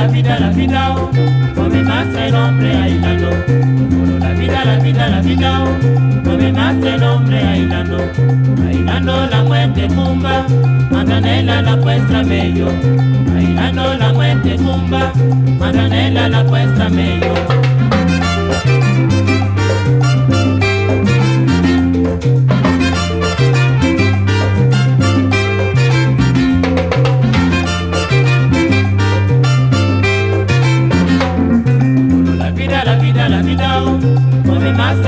la vida, la vida, come más el hombre aislando. La vida, la vida, la vida, come más el hombre aislando. Aislando la muerte tumba, Madanela la puesta medio. Aislando la muerte tumba, Madanela la puesta medio.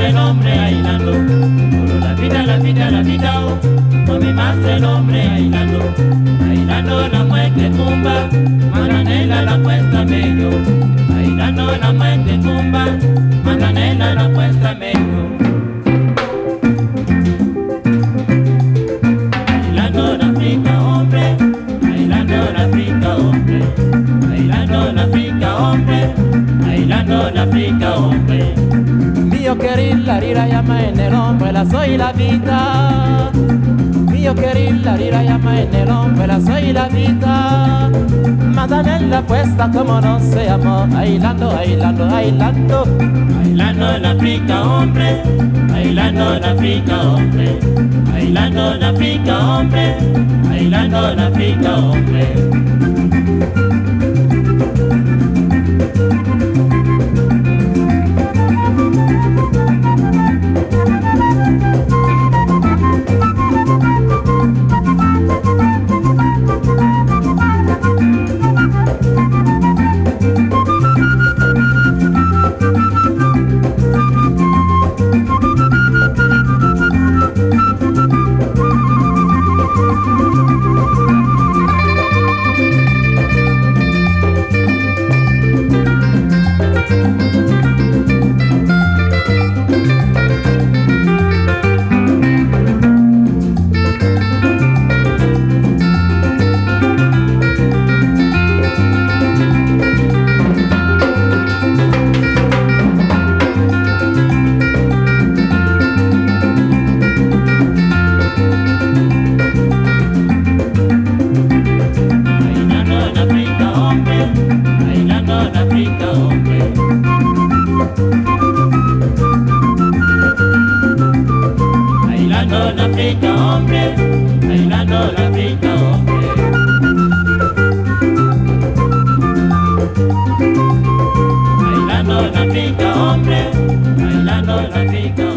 El hombre bailando. Solo la vida, la vida, la vida, come más el hombre bailando. Bailando la muerte tumba, mananela la puesta medio. Bailando la muerte tumba, mananela la puesta medio. Bailando la África, hombre, bailando la África, hombre, Mio querilla rira llama en el hombre, la soy la vida. Mio querilla rira llama en el hombre, la soy la vida. Mandanela puesta como no se amó, bailando, bailando, bailando. Bailando la África, hombre, bailando la África, hombre, bailando la África, hombre, bailando la África, hombre. Hombre, bailando la África, hombre. Bailando la África, hombre, bailando la hombre.